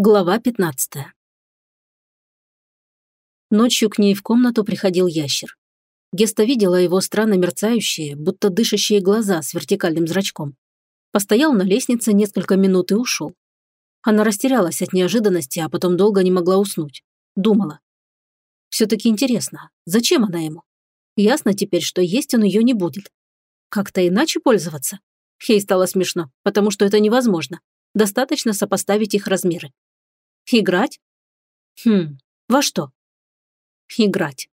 Глава 15 Ночью к ней в комнату приходил ящер. Геста видела его странно мерцающие, будто дышащие глаза с вертикальным зрачком. Постоял на лестнице несколько минут и ушел. Она растерялась от неожиданности, а потом долго не могла уснуть. Думала. Все-таки интересно, зачем она ему? Ясно теперь, что есть он ее не будет. Как-то иначе пользоваться? Ей стало смешно, потому что это невозможно. Достаточно сопоставить их размеры. Играть? Хм, во что? Играть.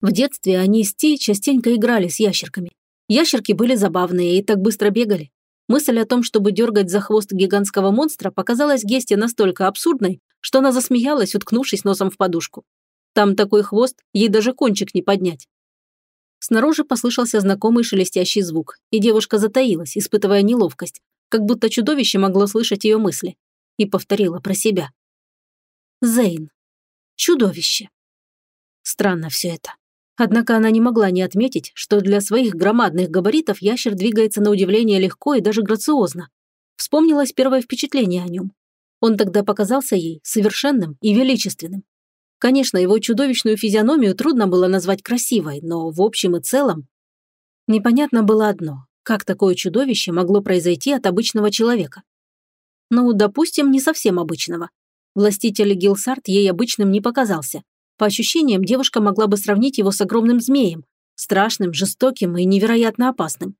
В детстве они с Ти частенько играли с ящерками. Ящерки были забавные и так быстро бегали. Мысль о том, чтобы дергать за хвост гигантского монстра, показалась Гесте настолько абсурдной, что она засмеялась, уткнувшись носом в подушку. Там такой хвост, ей даже кончик не поднять. Снаружи послышался знакомый шелестящий звук, и девушка затаилась, испытывая неловкость, как будто чудовище могло слышать ее мысли и повторила про себя. Зейн. Чудовище. Странно все это. Однако она не могла не отметить, что для своих громадных габаритов ящер двигается на удивление легко и даже грациозно. Вспомнилось первое впечатление о нем. Он тогда показался ей совершенным и величественным. Конечно, его чудовищную физиономию трудно было назвать красивой, но в общем и целом... Непонятно было одно. Как такое чудовище могло произойти от обычного человека? Ну, допустим, не совсем обычного. Властитель Гилсарт ей обычным не показался. По ощущениям, девушка могла бы сравнить его с огромным змеем, страшным, жестоким и невероятно опасным.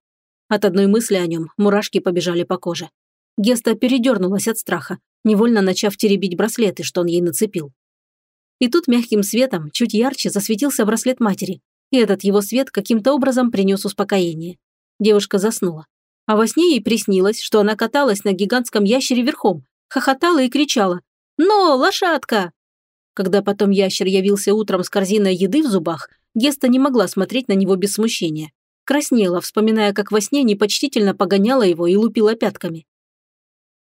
От одной мысли о нем мурашки побежали по коже. Геста передернулась от страха, невольно начав теребить браслеты, что он ей нацепил. И тут мягким светом, чуть ярче, засветился браслет матери, и этот его свет каким-то образом принес успокоение. Девушка заснула. А во сне ей приснилось, что она каталась на гигантском ящере верхом, хохотала и кричала «Но, лошадка!». Когда потом ящер явился утром с корзиной еды в зубах, Геста не могла смотреть на него без смущения. Краснела, вспоминая, как во сне непочтительно погоняла его и лупила пятками.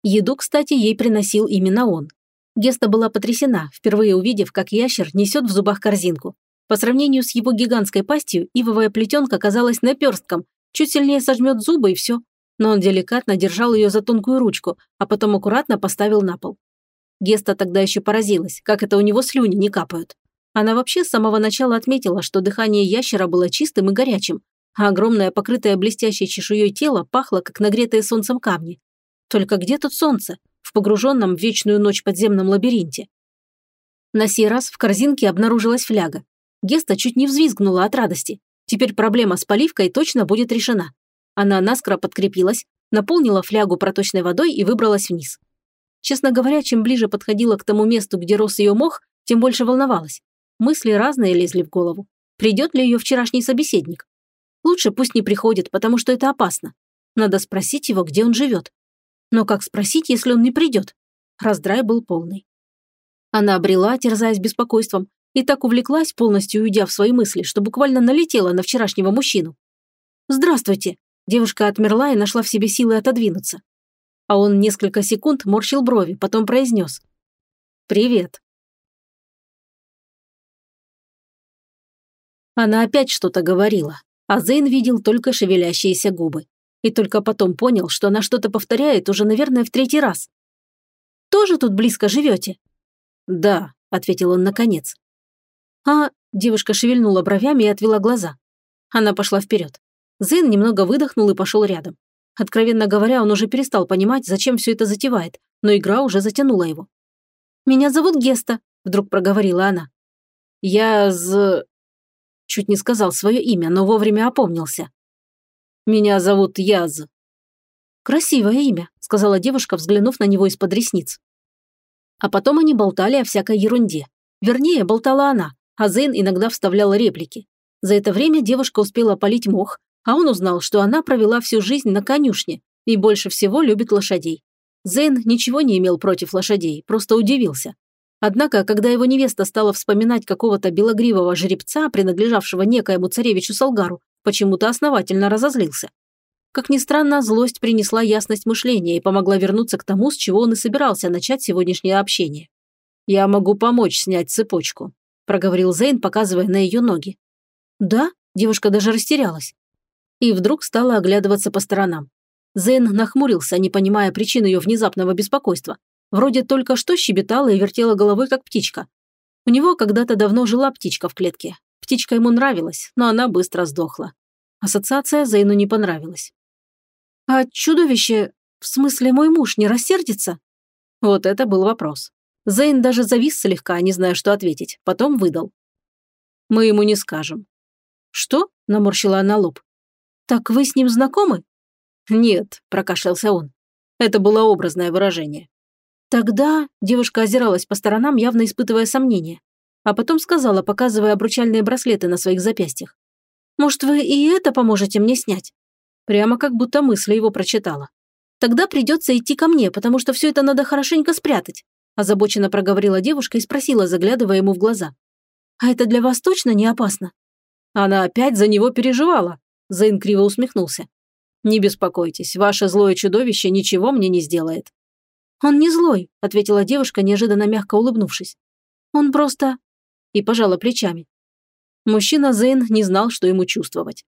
Еду, кстати, ей приносил именно он. Геста была потрясена, впервые увидев, как ящер несет в зубах корзинку. По сравнению с его гигантской пастью, ивовая плетенка казалась наперстком, Чуть сильнее сожмет зубы и все. Но он деликатно держал ее за тонкую ручку, а потом аккуратно поставил на пол. Геста тогда еще поразилась, как это у него слюни не капают. Она вообще с самого начала отметила, что дыхание ящера было чистым и горячим, а огромное покрытое блестящей чешуей тело пахло, как нагретые солнцем камни. Только где тут солнце? В погруженном в вечную ночь подземном лабиринте. На сей раз в корзинке обнаружилась фляга. Геста чуть не взвизгнула от радости. Теперь проблема с поливкой точно будет решена. Она наскоро подкрепилась, наполнила флягу проточной водой и выбралась вниз. Честно говоря, чем ближе подходила к тому месту, где рос ее мох, тем больше волновалась. Мысли разные лезли в голову. Придет ли ее вчерашний собеседник? Лучше пусть не приходит, потому что это опасно. Надо спросить его, где он живет. Но как спросить, если он не придет? Раздрай был полный. Она обрела, терзаясь беспокойством, и так увлеклась, полностью уйдя в свои мысли, что буквально налетела на вчерашнего мужчину. «Здравствуйте!» Девушка отмерла и нашла в себе силы отодвинуться. А он несколько секунд морщил брови, потом произнес. «Привет». Она опять что-то говорила, а Зейн видел только шевелящиеся губы. И только потом понял, что она что-то повторяет уже, наверное, в третий раз. «Тоже тут близко живете?» «Да», — ответил он наконец. «А...» – девушка шевельнула бровями и отвела глаза. Она пошла вперед. Зейн немного выдохнул и пошел рядом. Откровенно говоря, он уже перестал понимать, зачем все это затевает, но игра уже затянула его. «Меня зовут Геста», – вдруг проговорила она. «Я з...» Чуть не сказал свое имя, но вовремя опомнился. «Меня зовут Яз». «Красивое имя», – сказала девушка, взглянув на него из-под ресниц. А потом они болтали о всякой ерунде. Вернее, болтала она, а Зейн иногда вставлял реплики. За это время девушка успела полить мох, а он узнал, что она провела всю жизнь на конюшне и больше всего любит лошадей. Зейн ничего не имел против лошадей, просто удивился. Однако, когда его невеста стала вспоминать какого-то белогривого жеребца, принадлежавшего некоему царевичу Салгару, почему-то основательно разозлился. Как ни странно, злость принесла ясность мышления и помогла вернуться к тому, с чего он и собирался начать сегодняшнее общение. «Я могу помочь снять цепочку», проговорил Зейн, показывая на ее ноги. «Да?» – девушка даже растерялась. И вдруг стала оглядываться по сторонам. Зейн нахмурился, не понимая причин ее внезапного беспокойства. Вроде только что щебетала и вертела головой, как птичка. У него когда-то давно жила птичка в клетке. Птичка ему нравилась, но она быстро сдохла. Ассоциация Зейну не понравилась. «А чудовище, в смысле мой муж, не рассердится?» Вот это был вопрос. Зейн даже завис слегка, не зная, что ответить. Потом выдал. «Мы ему не скажем». «Что?» – наморщила она лоб. «Так вы с ним знакомы?» «Нет», – прокашлялся он. Это было образное выражение. Тогда девушка озиралась по сторонам, явно испытывая сомнения. А потом сказала, показывая обручальные браслеты на своих запястьях. «Может, вы и это поможете мне снять?» Прямо как будто мысли его прочитала. «Тогда придется идти ко мне, потому что все это надо хорошенько спрятать», озабоченно проговорила девушка и спросила, заглядывая ему в глаза. «А это для вас точно не опасно?» Она опять за него переживала. Зейн криво усмехнулся. «Не беспокойтесь, ваше злое чудовище ничего мне не сделает». «Он не злой», – ответила девушка, неожиданно мягко улыбнувшись. «Он просто...» И пожала плечами. Мужчина Зейн не знал, что ему чувствовать.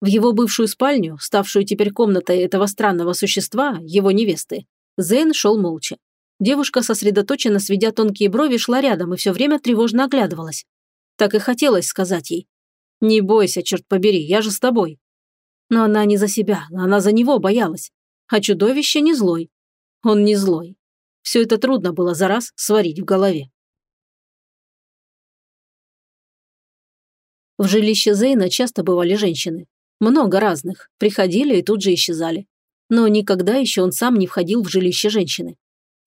В его бывшую спальню, ставшую теперь комнатой этого странного существа, его невесты, Зейн шел молча. Девушка, сосредоточенно сведя тонкие брови, шла рядом и все время тревожно оглядывалась. Так и хотелось сказать ей. «Не бойся, черт побери, я же с тобой». Но она не за себя, она за него боялась. А чудовище не злой. Он не злой. Все это трудно было за раз сварить в голове. В жилище Зейна часто бывали женщины. Много разных, приходили и тут же исчезали. Но никогда еще он сам не входил в жилище женщины.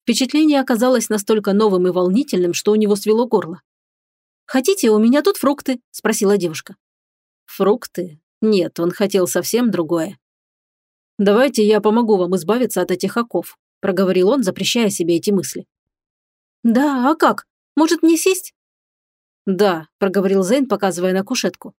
Впечатление оказалось настолько новым и волнительным, что у него свело горло. «Хотите, у меня тут фрукты?» – спросила девушка. «Фрукты? Нет, он хотел совсем другое. Давайте я помогу вам избавиться от этих оков проговорил он, запрещая себе эти мысли. «Да, а как? Может, мне сесть?» «Да», – проговорил Зейн, показывая на кушетку.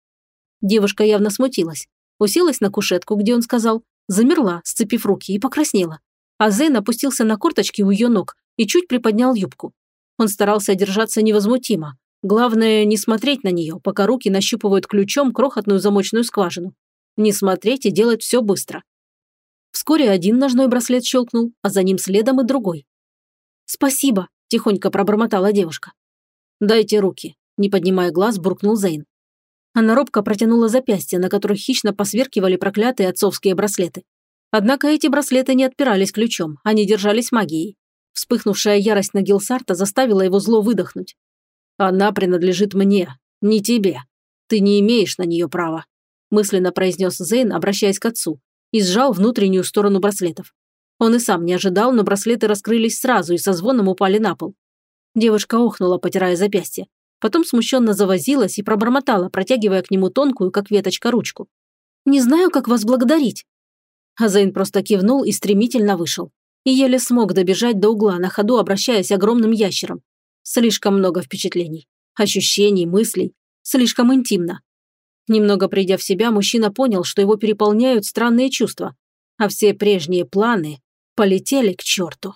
Девушка явно смутилась. Уселась на кушетку, где он сказал, замерла, сцепив руки, и покраснела. А Зейн опустился на корточки у ее ног и чуть приподнял юбку. Он старался держаться невозмутимо. Главное, не смотреть на нее, пока руки нащупывают ключом крохотную замочную скважину. Не смотреть и делать все быстро. Вскоре один ножной браслет щелкнул, а за ним следом и другой. «Спасибо», – тихонько пробормотала девушка. «Дайте руки», – не поднимая глаз, буркнул Зейн. Она робко протянула запястья, на которых хищно посверкивали проклятые отцовские браслеты. Однако эти браслеты не отпирались ключом, они держались магией. Вспыхнувшая ярость на Гилсарта заставила его зло выдохнуть. «Она принадлежит мне, не тебе. Ты не имеешь на нее права», мысленно произнес Зейн, обращаясь к отцу, и сжал внутреннюю сторону браслетов. Он и сам не ожидал, но браслеты раскрылись сразу и со звоном упали на пол. Девушка охнула, потирая запястье. Потом смущенно завозилась и пробормотала, протягивая к нему тонкую, как веточка, ручку. «Не знаю, как вас благодарить». Азейн просто кивнул и стремительно вышел. И еле смог добежать до угла, на ходу обращаясь огромным ящером. Слишком много впечатлений, ощущений, мыслей. Слишком интимно. Немного придя в себя, мужчина понял, что его переполняют странные чувства, а все прежние планы полетели к черту.